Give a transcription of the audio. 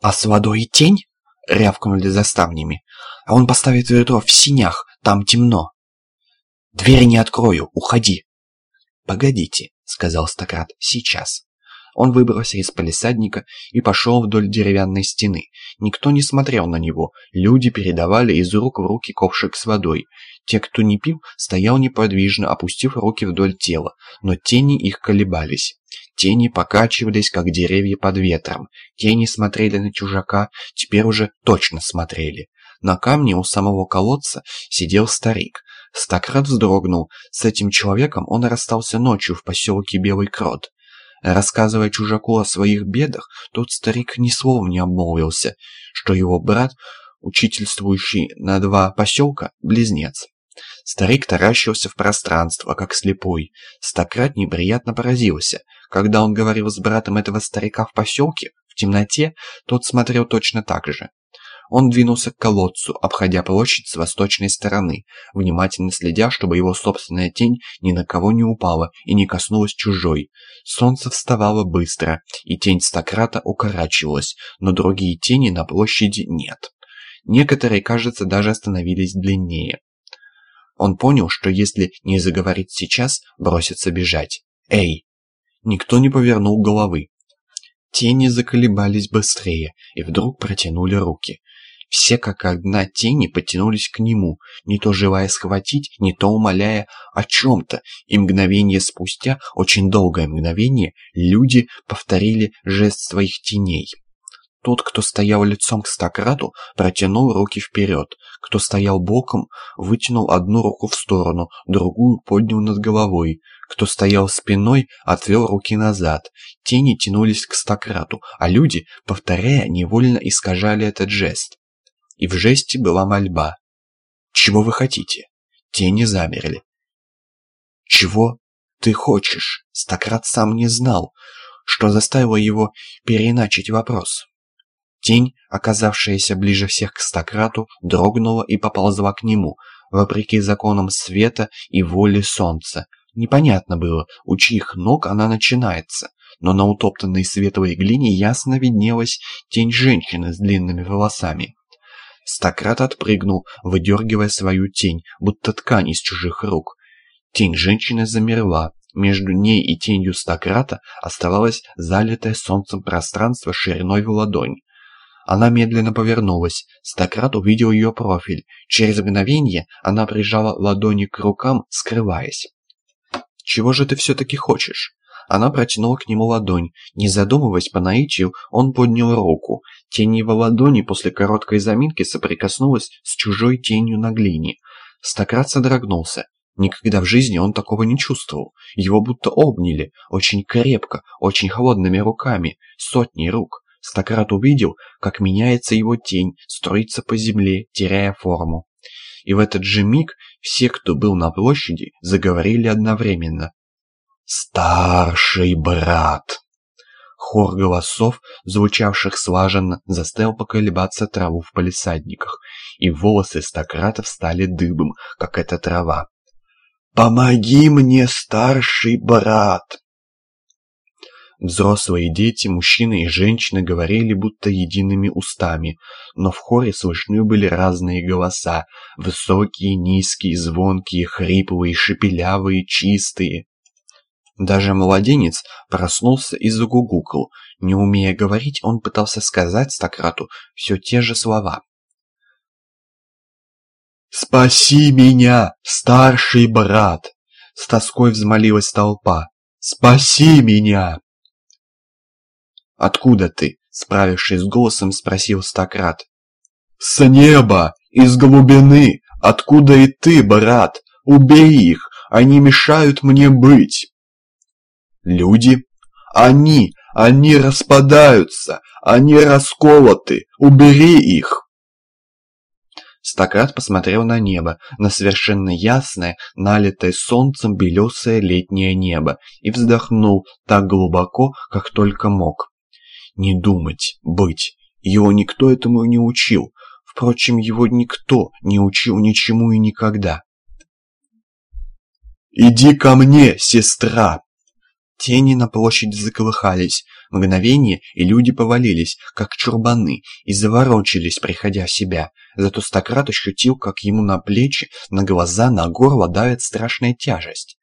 «А с водой и тень?» — рявкнули за ставнями. «А он поставит ведро в синях, там темно». «Дверь не открою, уходи!» «Погодите», — сказал Стократ, — «сейчас». Он выбрался из палисадника и пошел вдоль деревянной стены. Никто не смотрел на него, люди передавали из рук в руки ковшик с водой. Те, кто не пил, стоял неподвижно, опустив руки вдоль тела, но тени их колебались. Тени покачивались, как деревья под ветром. Тени смотрели на чужака, теперь уже точно смотрели. На камне у самого колодца сидел старик. Стократ вздрогнул. С этим человеком он расстался ночью в поселке Белый Крот. Рассказывая чужаку о своих бедах, тот старик ни словом не обмолвился, что его брат, учительствующий на два поселка, близнец. Старик таращился в пространство, как слепой. Стократ неприятно поразился. Когда он говорил с братом этого старика в поселке, в темноте, тот смотрел точно так же. Он двинулся к колодцу, обходя площадь с восточной стороны, внимательно следя, чтобы его собственная тень ни на кого не упала и не коснулась чужой. Солнце вставало быстро, и тень Стократа укорачивалась, но другие тени на площади нет. Некоторые, кажется, даже становились длиннее. Он понял, что если не заговорить сейчас, бросится бежать. «Эй!» Никто не повернул головы. Тени заколебались быстрее и вдруг протянули руки. Все как одна тени потянулись к нему, не то желая схватить, не то умоляя о чем-то, и мгновение спустя, очень долгое мгновение, люди повторили жест своих теней. Тот, кто стоял лицом к стакрату, протянул руки вперед. Кто стоял боком, вытянул одну руку в сторону, другую поднял над головой. Кто стоял спиной, отвел руки назад. Тени тянулись к стакрату, а люди, повторяя, невольно искажали этот жест и в жесте была мольба. «Чего вы хотите?» Тени замерли. «Чего ты хочешь?» Стократ сам не знал, что заставило его переиначить вопрос. Тень, оказавшаяся ближе всех к Стократу, дрогнула и поползла к нему, вопреки законам света и воли солнца. Непонятно было, у чьих ног она начинается, но на утоптанной светлой глине ясно виднелась тень женщины с длинными волосами. Стократ отпрыгнул, выдергивая свою тень, будто ткань из чужих рук. Тень женщины замерла. Между ней и тенью Стократа оставалось залитое солнцем пространство шириной в ладонь. Она медленно повернулась. Стократ увидел ее профиль. Через мгновение она прижала ладони к рукам, скрываясь. «Чего же ты все-таки хочешь?» Она протянула к нему ладонь. Не задумываясь по наитию, он поднял руку. Тень его ладони после короткой заминки соприкоснулась с чужой тенью на глине. Стократ содрогнулся. Никогда в жизни он такого не чувствовал. Его будто обняли, очень крепко, очень холодными руками, сотни рук. Стократ увидел, как меняется его тень, строится по земле, теряя форму. И в этот же миг все, кто был на площади, заговорили одновременно. «Старший брат!» Хор голосов, звучавших слаженно, заставил поколебаться траву в палисадниках, и волосы стократов стали дыбом, как эта трава. «Помоги мне, старший брат!» Взрослые дети, мужчины и женщины говорили будто едиными устами, но в хоре слышны были разные голоса, высокие, низкие, звонкие, хриплые, шепелявые, чистые. Даже младенец проснулся и загугукал. Не умея говорить, он пытался сказать Стократу все те же слова. «Спаси меня, старший брат!» С тоской взмолилась толпа. «Спаси меня!» «Откуда ты?» Справившись с голосом, спросил Стократ. «С неба! Из глубины! Откуда и ты, брат? Убей их! Они мешают мне быть!» Люди? Они, они распадаются, они расколоты, убери их!» Стократ посмотрел на небо, на совершенно ясное, налитое солнцем белесое летнее небо, и вздохнул так глубоко, как только мог. Не думать, быть. Его никто этому не учил. Впрочем, его никто не учил ничему и никогда. «Иди ко мне, сестра!» Тени на площади заколыхались. Мгновение, и люди повалились, как чурбаны, и заворочились, приходя в себя. Зато Стократ ощутил, как ему на плечи, на глаза, на горло давит страшная тяжесть.